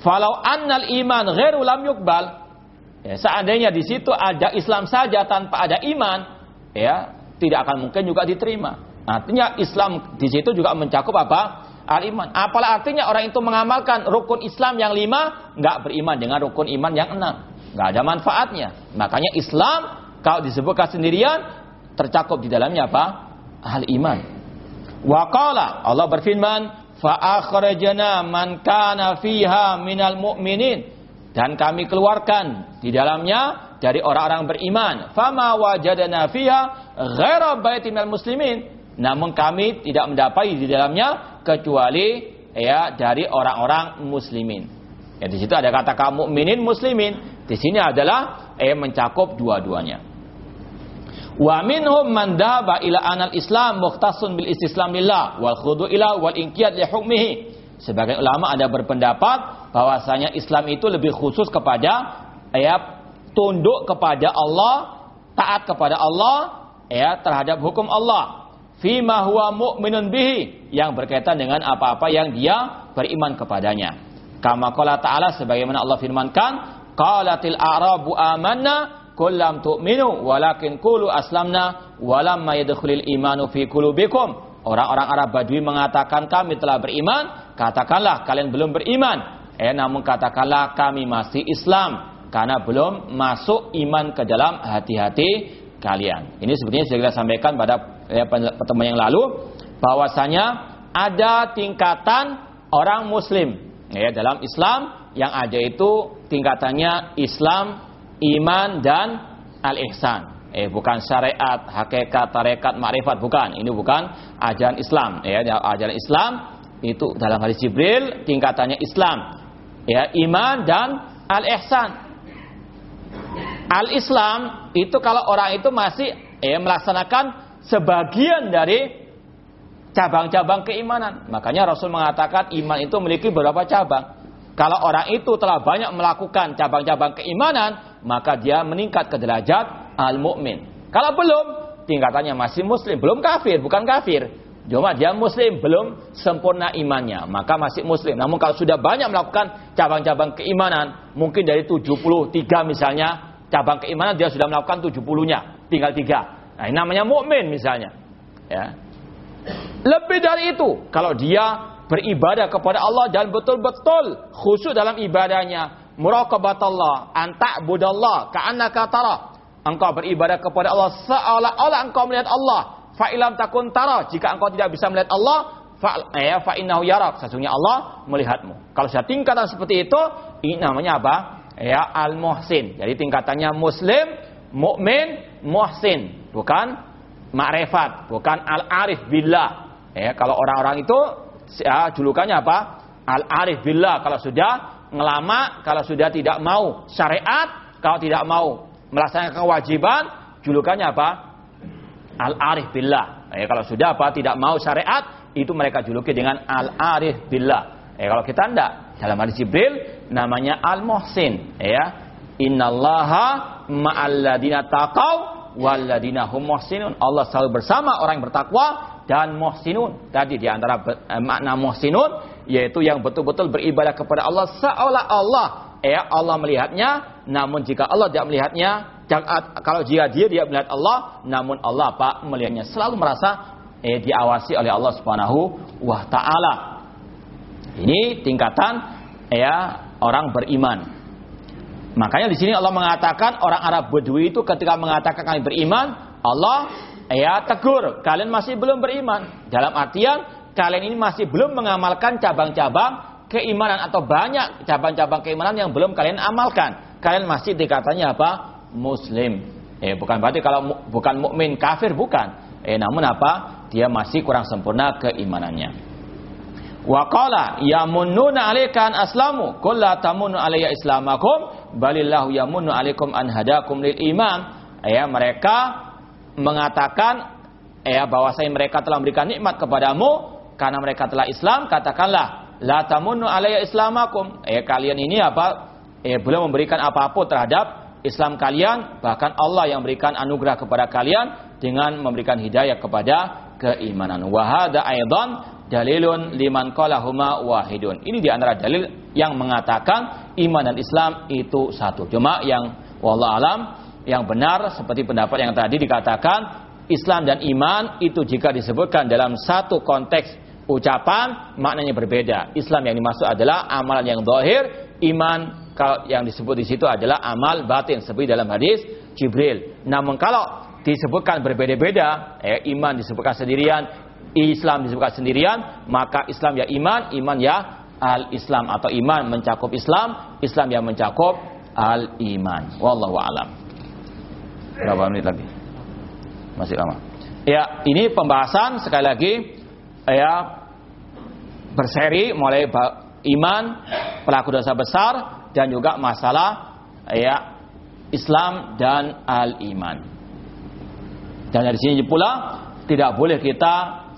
Falau annal iman ghairu lam yukbal. Ya, seandainya di situ ada Islam saja tanpa ada iman, ya tidak akan mungkin juga diterima. Artinya Islam di situ juga mencakup apa? Al-iman. Apalah artinya orang itu mengamalkan rukun Islam yang lima, nggak beriman dengan rukun iman yang enam. Nggak ada manfaatnya. Makanya Islam kalau disebutkan sendirian, tercakup di dalamnya apa? Al-iman. Waqala Allah berfirman, fa man kana fiha minal mu'minin. Dan kami keluarkan di dalamnya dari orang-orang beriman. Fama wajadana fiha ghaira baitin muslimin. Namun kami tidak mendapati di dalamnya kecuali ya dari orang-orang muslimin. Ya di situ ada kata kaum mukminin muslimin. Di sini adalah eh mencakup dua-duanya Wa minhum man dhaba ila anal Islam mukhtasun bil istislamillah wal khudu ila wal inqiyad li hukmihi. Sebagian ulama ada berpendapat bahwasanya Islam itu lebih khusus kepada ya tunduk kepada Allah, taat kepada Allah ya terhadap hukum Allah. Fima huwa mu'minun bihi yang berkaitan dengan apa-apa yang dia beriman kepadanya. Kama qala ta'ala sebagaimana Allah firmankan, qalatil a'rabu amanna kullam tu'minu walakin kulu aslamna walam yadkhulul imanu fi qulubikum. Orang-orang Arab Badui mengatakan kami telah beriman, katakanlah kalian belum beriman. Eh namun katakanlah kami masih Islam karena belum masuk iman ke dalam hati-hati kalian. Ini sebenarnya sudah kita sampaikan pada ya, pertemuan yang lalu bahwasanya ada tingkatan orang muslim ya dalam Islam yang ada itu tingkatannya Islam iman dan al-ihsan. Eh bukan syariat, hakikat, tarekat, makrifat bukan. Ini bukan ajaran Islam ya. Ajaran Islam itu dalam hadis Jibril tingkatannya Islam. Ya, iman dan al-ihsan. Al-Islam itu kalau orang itu masih eh, melaksanakan sebagian dari cabang-cabang keimanan. Makanya Rasul mengatakan iman itu memiliki beberapa cabang. Kalau orang itu telah banyak melakukan cabang-cabang keimanan, maka dia meningkat ke derajat al-mu'min. Kalau belum, tingkatannya masih muslim, belum kafir, bukan kafir. Cuma dia muslim, belum sempurna imannya, maka masih muslim. Namun kalau sudah banyak melakukan cabang-cabang keimanan, mungkin dari 73 misalnya, cabang keimanan dia sudah melakukan 70-nya, tinggal tiga. Nah, ini namanya mukmin misalnya. Ya. Lebih dari itu, kalau dia beribadah kepada Allah dan betul-betul khusyuk dalam ibadahnya, muraqabatullah, anta budallah, ka'annaka tara. Engkau beribadah kepada Allah seolah-olah engkau melihat Allah. Fa ilam takun tara, jika engkau tidak bisa melihat Allah, fa ya fa innahu yarak. Sesungguhnya Allah melihatmu. Kalau sudah tingkatan seperti itu, ini namanya apa? Ya al-muhsin. Jadi tingkatannya muslim, mukmin, muhsin, bukan ma'rifat, bukan al-arif billah. Ya, kalau orang-orang itu ya, julukannya apa? Al-arif billah kalau sudah ngelama kalau sudah tidak mau syariat, kalau tidak mau melaksanakan kewajiban, julukannya apa? Al-arif billah. Ya, kalau sudah apa tidak mau syariat, itu mereka juluki dengan al-arif billah. Eh, kalau kita ndak dalam hadis Jibril namanya al-muhsin, ya. Innallaha ma'alladina taqaw walladina hum. Allah selalu bersama orang yang bertakwa dan muhsinun. Tadi di antara eh, makna muhsinun yaitu yang betul-betul beribadah kepada Allah seolah Allah ya Allah melihatnya namun jika Allah tidak melihatnya kalau jika dia dia melihat Allah namun Allah apa melihatnya selalu merasa eh, diawasi oleh Allah Subhanahu wa taala. Ini tingkatan ya orang beriman. Makanya di sini Allah mengatakan orang Arab Badui itu ketika mengatakan kami beriman, Allah ya tegur, kalian masih belum beriman. Dalam artian kalian ini masih belum mengamalkan cabang-cabang keimanan atau banyak cabang-cabang keimanan yang belum kalian amalkan. Kalian masih dikatanya apa? Muslim. Eh bukan berarti kalau bukan mukmin kafir bukan. Eh namun apa? Dia masih kurang sempurna keimanannya. Wa qala yamunnuna 'alaikan aslamu qul la tamunnu alayya islamakum balillahu yamunnu 'alaikum an hadakum lil iman. Ya mereka mengatakan ya bahwasanya mereka telah memberikan nikmat kepadamu karena mereka telah Islam katakanlah la tamunnu alayya islamakum. Eh kalian ini apa? Eh belum memberikan apa pun terhadap Islam kalian, bahkan Allah yang memberikan anugerah kepada kalian dengan memberikan hidayah kepada keimanan. Wahada aidan dalilun liman qala huma wahidun. Ini di antara dalil yang mengatakan iman dan Islam itu satu. Cuma yang wallah alam yang benar seperti pendapat yang tadi dikatakan Islam dan iman itu jika disebutkan dalam satu konteks ucapan maknanya berbeda. Islam yang dimaksud adalah amalan yang dohir, iman kalau yang disebut di situ adalah amal batin seperti dalam hadis Jibril. Namun kalau disebutkan berbeda-beda, eh, iman disebutkan sendirian, Islam disebutkan sendirian, maka Islam ya iman, iman ya al-Islam atau iman mencakup Islam, Islam yang mencakup al-iman. Wallahu alam. Berapa menit lagi? Masih lama. Ya, ini pembahasan sekali lagi ya berseri mulai iman, pelaku dosa besar dan juga masalah ya Islam dan al-iman. Dan dari sini pula tidak boleh kita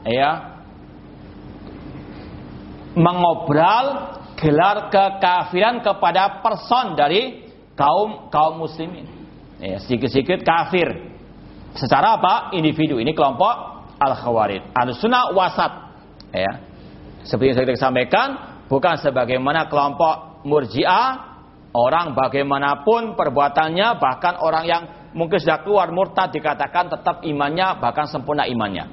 ya mengobrol gelar kekafiran kepada person dari kaum kaum muslimin. Ya, sedikit-sedikit kafir. Secara apa? Individu. Ini kelompok al-khawarid. Al-sunnah wasat. Ya. Seperti yang saya sampaikan, bukan sebagaimana kelompok murji'ah, orang bagaimanapun perbuatannya, bahkan orang yang mungkin sudah keluar murtad dikatakan tetap imannya bahkan sempurna imannya.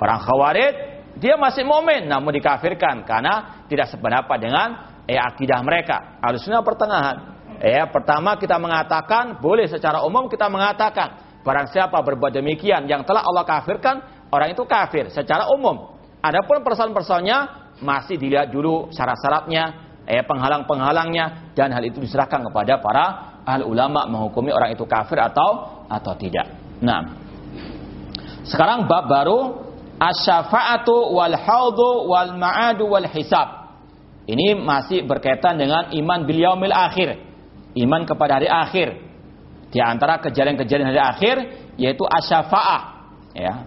Orang khawarid dia masih momen namun dikafirkan karena tidak sependapat dengan eh, akidah mereka. Harusnya pertengahan. Eh, pertama kita mengatakan boleh secara umum kita mengatakan barang siapa berbuat demikian yang telah Allah kafirkan orang itu kafir secara umum. Adapun persoalan-persoalannya masih dilihat dulu syarat-syaratnya, eh, penghalang-penghalangnya dan hal itu diserahkan kepada para al ulama menghukumi orang itu kafir atau atau tidak. Nah, sekarang bab baru asyafaatu wal haudu wal ma'adu wal hisab. Ini masih berkaitan dengan iman bil yaumil akhir. Iman kepada hari akhir. Di antara kejadian-kejadian hari akhir yaitu asyafaah ya.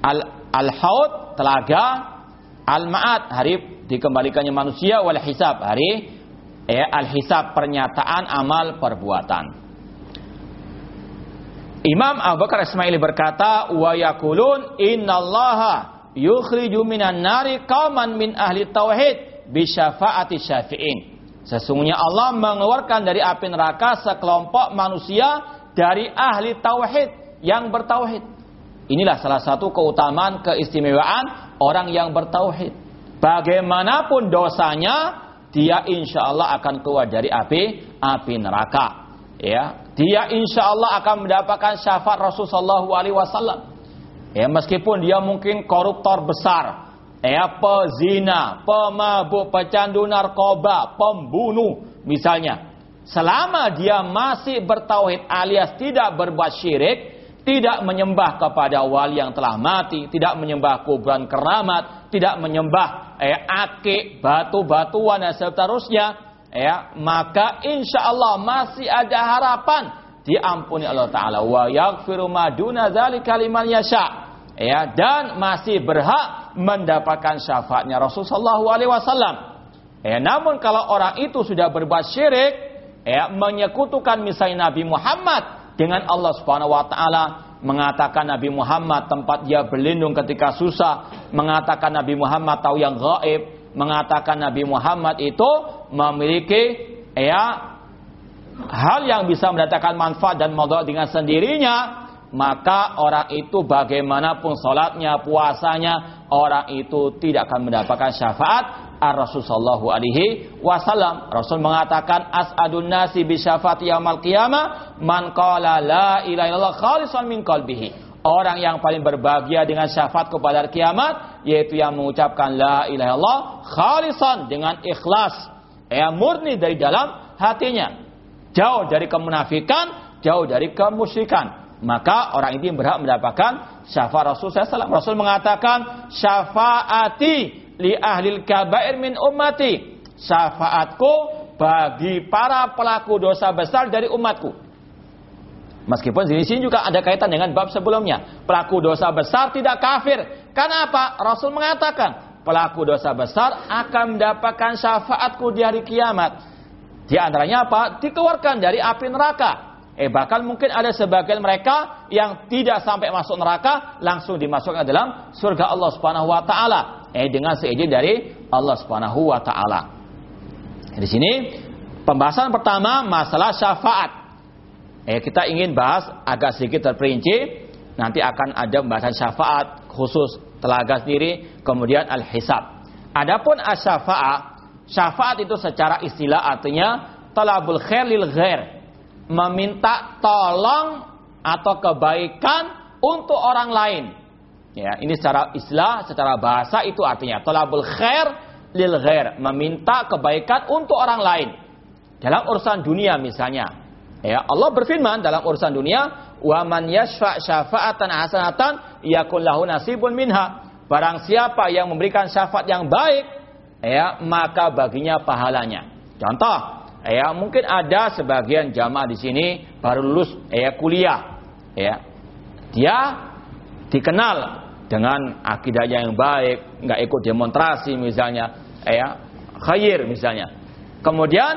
Al al haud telaga al ma'ad hari dikembalikannya manusia wal hisab hari ya al-hisab pernyataan amal perbuatan. Imam Abu Bakar Ismaili berkata, "Wa yaqulun innallaha yukhriju minan nari qauman min ahli tauhid bi syafaati syafi'in." Sesungguhnya Allah mengeluarkan dari api neraka sekelompok manusia dari ahli tauhid yang bertauhid. Inilah salah satu keutamaan keistimewaan orang yang bertauhid. Bagaimanapun dosanya, dia insya Allah akan keluar dari api api neraka. Ya, dia insya Allah akan mendapatkan syafaat Rasulullah SAW. Ya, meskipun dia mungkin koruptor besar, ya, pezina, pemabuk, pecandu narkoba, pembunuh, misalnya. Selama dia masih bertauhid alias tidak berbuat syirik, tidak menyembah kepada wali yang telah mati, tidak menyembah kuburan keramat, tidak menyembah eh, akik, batu-batuan dan seterusnya, ya, maka insya Allah masih ada harapan diampuni Allah Taala. Wa yaghfiru ma duna dzalika liman yasha. Ya dan masih berhak mendapatkan syafaatnya Rasulullah SAW. Ya, namun kalau orang itu sudah berbuat syirik, ya menyekutukan misalnya Nabi Muhammad dengan Allah Subhanahu wa taala, mengatakan Nabi Muhammad tempat dia berlindung ketika susah, mengatakan Nabi Muhammad tahu yang gaib, mengatakan Nabi Muhammad itu memiliki ya hal yang bisa mendatangkan manfaat dan modal dengan sendirinya, maka orang itu bagaimanapun sholatnya, puasanya, orang itu tidak akan mendapatkan syafaat ar Rasul sallallahu alaihi wasallam. Rasul mengatakan as'adun nasi bi syafaati yaumil qiyamah man qala la ilaha illallah khalisan min qalbihi. Orang yang paling berbahagia dengan syafaat kepada kiamat yaitu yang mengucapkan la ilaha illallah khalisan dengan ikhlas, ya murni dari dalam hatinya. Jauh dari kemunafikan, jauh dari kemusyrikan maka orang ini berhak mendapatkan syafaat Rasul SAW. Rasul mengatakan syafaati li ahli kabair min ummati. Syafaatku bagi para pelaku dosa besar dari umatku. Meskipun di sini juga ada kaitan dengan bab sebelumnya. Pelaku dosa besar tidak kafir. Karena apa? Rasul mengatakan pelaku dosa besar akan mendapatkan syafaatku di hari kiamat. Di antaranya apa? Dikeluarkan dari api neraka. Eh bahkan mungkin ada sebagian mereka yang tidak sampai masuk neraka langsung dimasukkan dalam surga Allah Subhanahu wa taala eh dengan seizin dari Allah Subhanahu wa taala. Di sini pembahasan pertama masalah syafaat. Eh kita ingin bahas agak sedikit terperinci nanti akan ada pembahasan syafaat khusus telaga sendiri kemudian al-hisab. Adapun as-syafaat, syafaat itu secara istilah artinya talabul khair lil ghair meminta tolong atau kebaikan untuk orang lain. Ya, ini secara istilah, secara bahasa itu artinya talabul khair lil ghair, meminta kebaikan untuk orang lain. Dalam urusan dunia misalnya. Ya, Allah berfirman dalam urusan dunia, "Wa man yashfa' syafa'atan hasanatan yakun lahu nasibun minha." Barang siapa yang memberikan syafaat yang baik, ya, maka baginya pahalanya. Contoh, ya mungkin ada sebagian jamaah di sini baru lulus ya kuliah ya. Dia dikenal dengan akidahnya yang baik nggak ikut demonstrasi misalnya ya khair misalnya. Kemudian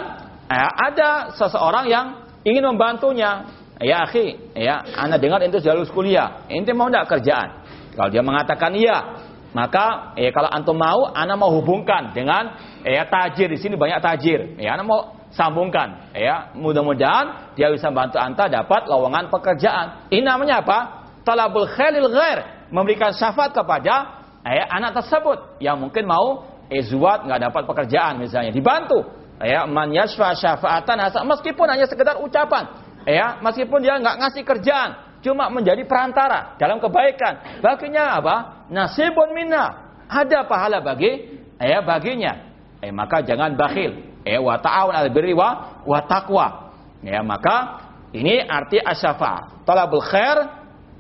ya, ada seseorang yang ingin membantunya. Ya akhi ya anda dengar itu sudah lulus kuliah ente mau tidak kerjaan? Kalau dia mengatakan iya maka ya kalau antum mau anda mau hubungkan dengan ya tajir. Di sini banyak tajir. Ya anda mau sambungkan. Ya mudah-mudahan dia bisa bantu anda dapat lowongan pekerjaan. Ini namanya apa? Talabul khalil ghair. Memberikan syafaat kepada ya, anak tersebut yang mungkin mau izwat nggak dapat pekerjaan misalnya. Dibantu. Ya man yashfa syafaatan meskipun hanya sekedar ucapan. Ya meskipun dia nggak ngasih kerjaan. Cuma menjadi perantara dalam kebaikan. Baginya apa? Nasibun minna. Ada pahala bagi ya baginya. Eh maka jangan bakhil ya wa ta'awun al birri wa wa taqwa. Ya maka ini arti asyafa. Talabul khair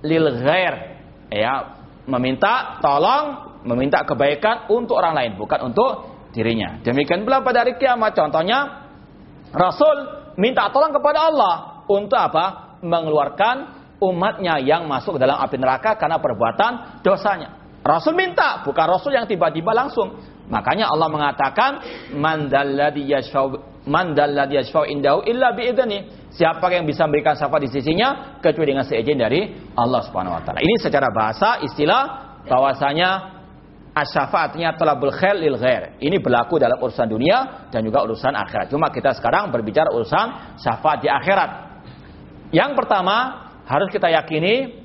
lil ghair. Ya meminta tolong meminta kebaikan untuk orang lain bukan untuk dirinya. Demikian pula pada hari kiamat. Contohnya Rasul minta tolong kepada Allah untuk apa? Mengeluarkan umatnya yang masuk ke dalam api neraka karena perbuatan dosanya Rasul minta bukan Rasul yang tiba-tiba langsung Makanya Allah mengatakan man dalladhi yashfa'u indahu illa. Siapa yang bisa memberikan syafaat di sisinya kecuali dengan seizin dari Allah Subhanahu wa taala. Ini secara bahasa istilah bahwasanya asyafaatnya talabul khair lil ghair. Ini berlaku dalam urusan dunia dan juga urusan akhirat. Cuma kita sekarang berbicara urusan syafaat di akhirat. Yang pertama harus kita yakini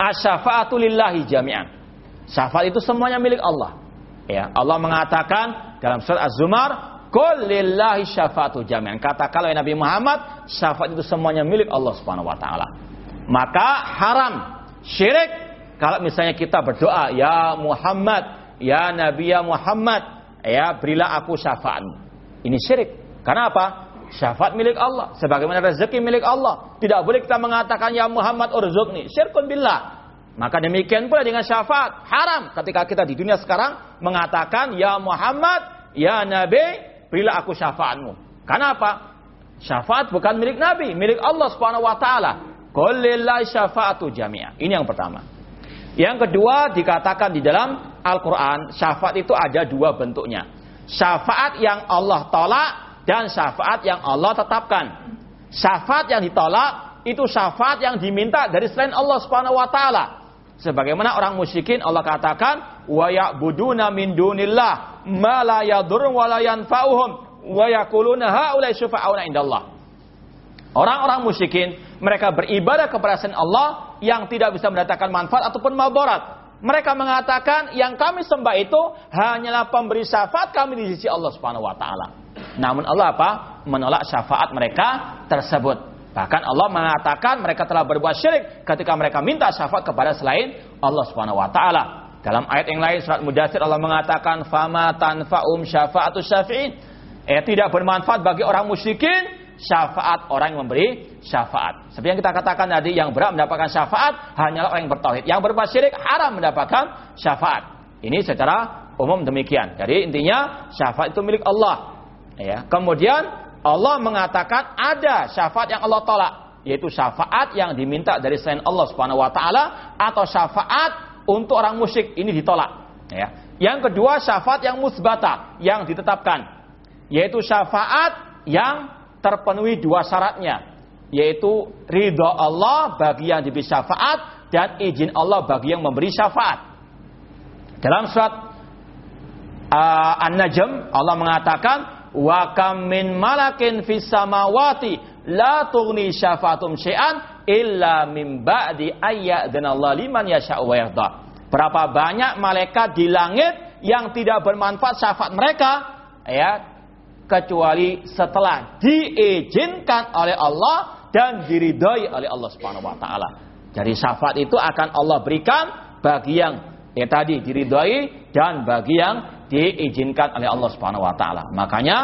asyafaatu lillahi jami'an. Syafaat itu semuanya milik Allah. Ya, Allah mengatakan dalam surat Az-Zumar, "Qul lillahi syafaatu jami'an." Kata kalau Nabi Muhammad, syafaat itu semuanya milik Allah Subhanahu wa taala. Maka haram syirik kalau misalnya kita berdoa, "Ya Muhammad, ya Nabi ya Muhammad, ya berilah aku syafaat." Ini syirik. Karena apa? Syafaat milik Allah, sebagaimana rezeki milik Allah. Tidak boleh kita mengatakan ya Muhammad urzukni. Syirkun billah. Maka demikian pula dengan syafaat. Haram ketika kita di dunia sekarang mengatakan, Ya Muhammad, Ya Nabi, berilah aku syafaatmu. Karena apa? Syafaat bukan milik Nabi, milik Allah subhanahu wa ta'ala. Kullillahi syafaatu jami'ah. Ini yang pertama. Yang kedua dikatakan di dalam Al-Quran, syafaat itu ada dua bentuknya. Syafaat yang Allah tolak dan syafaat yang Allah tetapkan. Syafaat yang ditolak itu syafaat yang diminta dari selain Allah Subhanahu wa taala. Sebagaimana orang musyrikin Allah katakan wa ya'buduna min dunillah ma la yadurru wa la yanfa'uhum wa yaquluna indallah. Orang-orang musyrikin mereka beribadah kepada selain Allah yang tidak bisa mendatangkan manfaat ataupun mabarat. Mereka mengatakan yang kami sembah itu hanyalah pemberi syafaat kami di sisi Allah Subhanahu wa taala. Namun Allah apa? Menolak syafaat mereka tersebut. Bahkan Allah mengatakan mereka telah berbuat syirik ketika mereka minta syafaat kepada selain Allah Subhanahu wa taala. Dalam ayat yang lain surat Mudatsir Allah mengatakan fama tanfa'um syafa'atu syafi'in. Eh tidak bermanfaat bagi orang musyrikin syafaat orang yang memberi syafaat. Seperti yang kita katakan tadi, yang berat mendapatkan syafaat hanyalah orang yang bertauhid. Yang berbuat syirik haram mendapatkan syafaat. Ini secara umum demikian. Jadi intinya syafaat itu milik Allah. Ya. Kemudian Allah mengatakan ada syafaat yang Allah tolak, yaitu syafaat yang diminta dari selain Allah Subhanahu wa taala atau syafaat untuk orang musyrik ini ditolak. Ya. Yang kedua syafaat yang musbata yang ditetapkan, yaitu syafaat yang terpenuhi dua syaratnya yaitu ridho Allah bagi yang diberi syafaat dan izin Allah bagi yang memberi syafaat. Dalam surat uh, An-Najm Allah mengatakan wa kam min malakin fis samawati la tughni syafaatum syai'an illa min ba'di ayyadana Allah liman yasha'u wa yarda. Berapa banyak malaikat di langit yang tidak bermanfaat syafaat mereka ya kecuali setelah diizinkan oleh Allah dan diridhoi oleh Allah Subhanahu wa taala. Jadi syafaat itu akan Allah berikan bagi yang ya tadi diridhoi dan bagi yang diizinkan oleh Allah Subhanahu wa taala. Makanya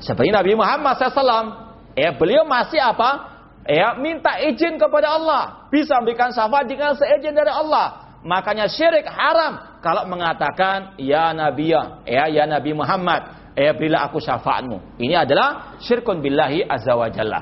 seperti Nabi Muhammad SAW, ya beliau masih apa? Ya minta izin kepada Allah, bisa memberikan syafaat dengan seizin dari Allah. Makanya syirik haram kalau mengatakan ya Nabi ya, ya Nabi Muhammad eh berilah aku syafaatmu. Ini adalah syirkun billahi azza wa jalla.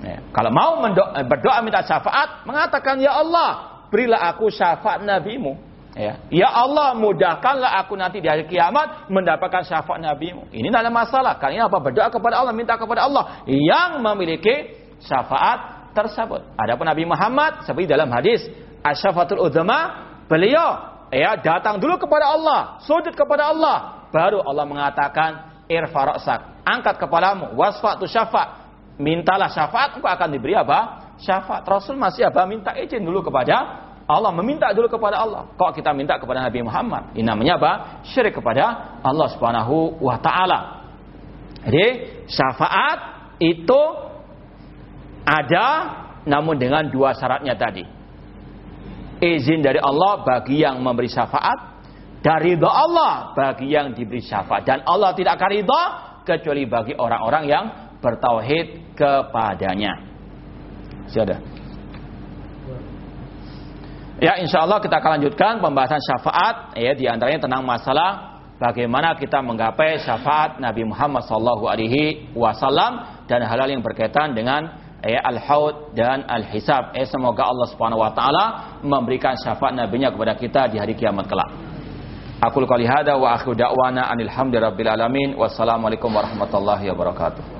Ya. Kalau mau berdoa minta syafaat, mengatakan ya Allah, berilah aku syafaat nabimu. Ya. ya Allah, mudahkanlah aku nanti di hari kiamat mendapatkan syafaat nabimu. Ini tidak ada masalah. Karena apa? Berdoa kepada Allah, minta kepada Allah yang memiliki syafaat tersebut. Adapun Nabi Muhammad seperti dalam hadis Asyafatul Udzama, beliau ya datang dulu kepada Allah, sujud kepada Allah, baru Allah mengatakan irfa angkat kepalamu, wasfa'tu syafa' mintalah syafaat, engkau akan diberi apa? Syafaat. Rasul masih apa? Minta izin dulu kepada Allah, meminta dulu kepada Allah. Kok kita minta kepada Nabi Muhammad? Ini namanya apa? Syirik kepada Allah Subhanahu wa taala. Jadi, syafaat itu ada namun dengan dua syaratnya tadi. Izin dari Allah bagi yang memberi syafaat dari ridho Allah bagi yang diberi syafaat dan Allah tidak akan ridho kecuali bagi orang-orang yang bertauhid kepadanya. Sudah. Ya insya Allah kita akan lanjutkan pembahasan syafaat ya di antaranya tentang masalah bagaimana kita menggapai syafaat Nabi Muhammad Sallallahu Alaihi Wasallam dan hal-hal yang berkaitan dengan ya, al-haud dan al-hisab. Eh, semoga Allah Subhanahu Wa Taala memberikan syafaat Nabi-Nya kepada kita di hari kiamat kelak. Aku qali hada wa akhiru da'wana anil hamdulillahil alamin. Wassalamualaikum warahmatullahi wabarakatuh.